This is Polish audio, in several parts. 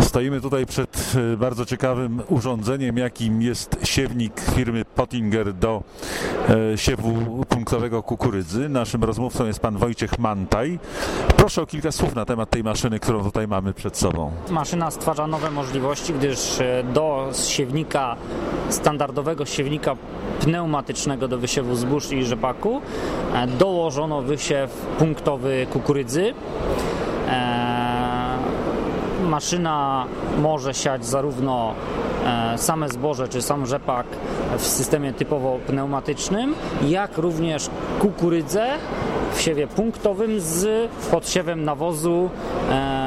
Stoimy tutaj przed e, bardzo ciekawym urządzeniem, jakim jest siewnik firmy Pottinger do e, siewu punktowego kukurydzy. Naszym rozmówcą jest pan Wojciech Mantaj. Proszę o kilka słów na temat tej maszyny, którą tutaj mamy przed sobą. Maszyna stwarza nowe możliwości, gdyż e, do siewnika, standardowego siewnika pneumatycznego do wysiewu zbóż i rzepaku dołożono wysiew punktowy kukurydzy. Maszyna może siać zarówno e, same zboże czy sam rzepak w systemie typowo pneumatycznym, jak również kukurydzę w siewie punktowym z podsiewem nawozu. E,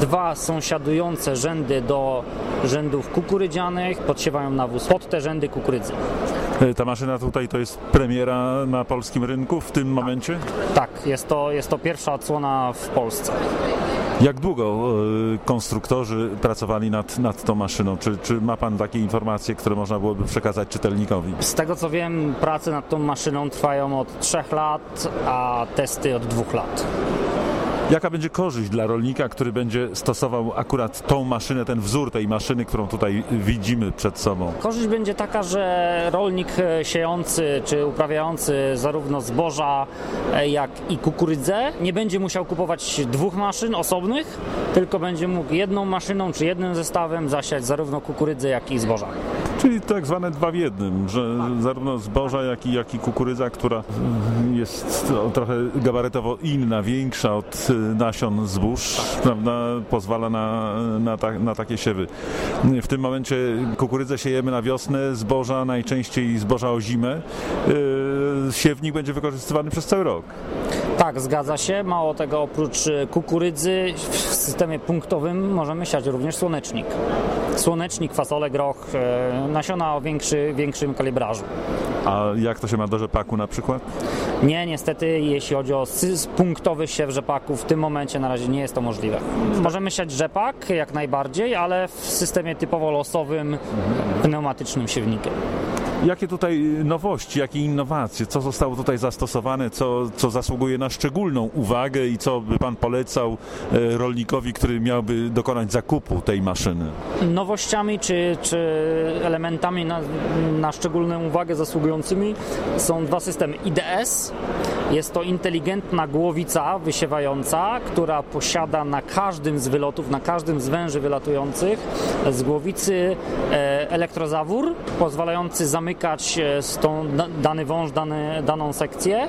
Dwa sąsiadujące rzędy do rzędów kukurydzianych podsiewają nawóz pod te rzędy kukurydzy. Ta maszyna tutaj to jest premiera na polskim rynku w tym momencie. Tak, jest to, jest to pierwsza odsłona w Polsce. Jak długo e, konstruktorzy pracowali nad, nad tą maszyną? Czy, czy ma pan takie informacje, które można byłoby przekazać czytelnikowi? Z tego co wiem, prace nad tą maszyną trwają od 3 lat, a testy od 2 lat. Jaka będzie korzyść dla rolnika, który będzie stosował akurat tą maszynę, ten wzór tej maszyny, którą tutaj widzimy przed sobą? Korzyść będzie taka, że rolnik e, siejący czy uprawiający zarówno zboża, e, jak i kukurydzę nie będzie musiał kupować dwóch maszyn osobnych, tylko będzie mógł jedną maszyną czy jednym zestawem zasiać zarówno kukurydzę, jak i zboża. Czyli tak zwane dwa w jednym, że zarówno zboża, jak i, jak i kukurydza, która jest trochę gabarytowo inna, większa od y, nasion zbóż, prawda, pozwala na, na, ta, na takie siewy. W tym momencie kukurydzę siejemy na wiosnę, zboża najczęściej zboża o zimę. Yy, Siewnik będzie wykorzystywany przez cały rok. Tak, zgadza się. Mało tego, oprócz e, kukurydzy w systemie punktowym możemy siać również słonecznik. Słonecznik, fasolę, groch, nasiona o większy, większym kalibrażu. A jak to się ma do rzepaku na przykład? Nie, niestety, jeśli chodzi o punktowy siew rzepaku, w tym momencie na razie nie jest to możliwe. Możemy siać rzepak jak najbardziej, ale w systemie typowo losowym, pneumatycznym siewnikiem. Jakie tutaj nowości, jakie innowacje, co zostało tutaj zastosowane, co, co zasługuje na szczególną uwagę i co by Pan polecał e, rolnikowi, który miałby dokonać zakupu tej maszyny? Nowościami czy, czy elementami na, na szczególną uwagę są dwa systemy IDS. Jest to inteligentna głowica wysiewająca, która posiada na każdym z wylotów, na każdym z węży wylatujących z głowicy e, elektrozawór, pozwalający zamykać e, tą da- dany wąż, dany, daną sekcję.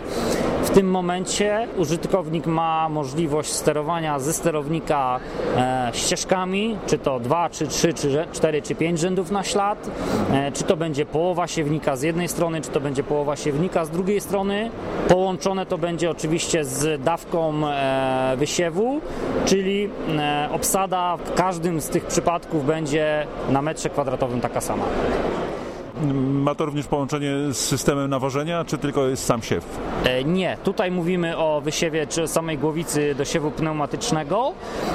W tym momencie użytkownik ma możliwość sterowania ze sterownika e, ścieżkami, czy to 2, czy 3, czy 4, czy 5 rzędów na ślad, e, czy to będzie połowa siewnika z jednej strony, czy to będzie połowa siewnika z drugiej strony. Połączone to będzie oczywiście z dawką e, wysiewu, czyli obsada w każdym z tych przypadków będzie na metrze kwadratowym taka sama. Ma to również połączenie z systemem nawożenia, czy tylko jest sam siew? E, Nie, tutaj mówimy o wysiewie czy samej głowicy do siewu pneumatycznego,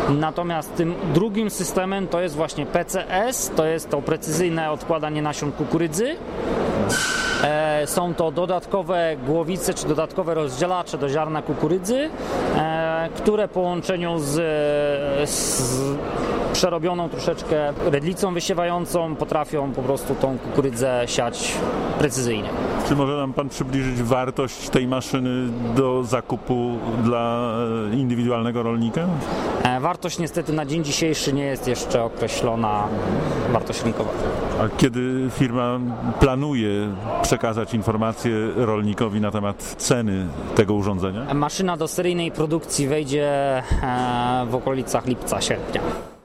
natomiast tym drugim systemem to jest właśnie PCS, to jest to precyzyjne odkładanie nasion kukurydzy. E, Są to dodatkowe głowice czy dodatkowe rozdzielacze do ziarna kukurydzy, e, które połączeniu z, z przerobioną troszeczkę redlicą wysiewającą potrafią po prostu tą kukurydzę siać precyzyjnie. Czy może nam Pan przybliżyć wartość tej maszyny do zakupu dla e, indywidualnego rolnika? E, Wartość niestety na dzień dzisiejszy nie jest jeszcze określona, wartość rynkowa. A kiedy firma planuje przekazać informacje rolnikowi na temat ceny tego urządzenia? Maszyna do seryjnej produkcji wejdzie e, w okolicach lipca, sierpnia.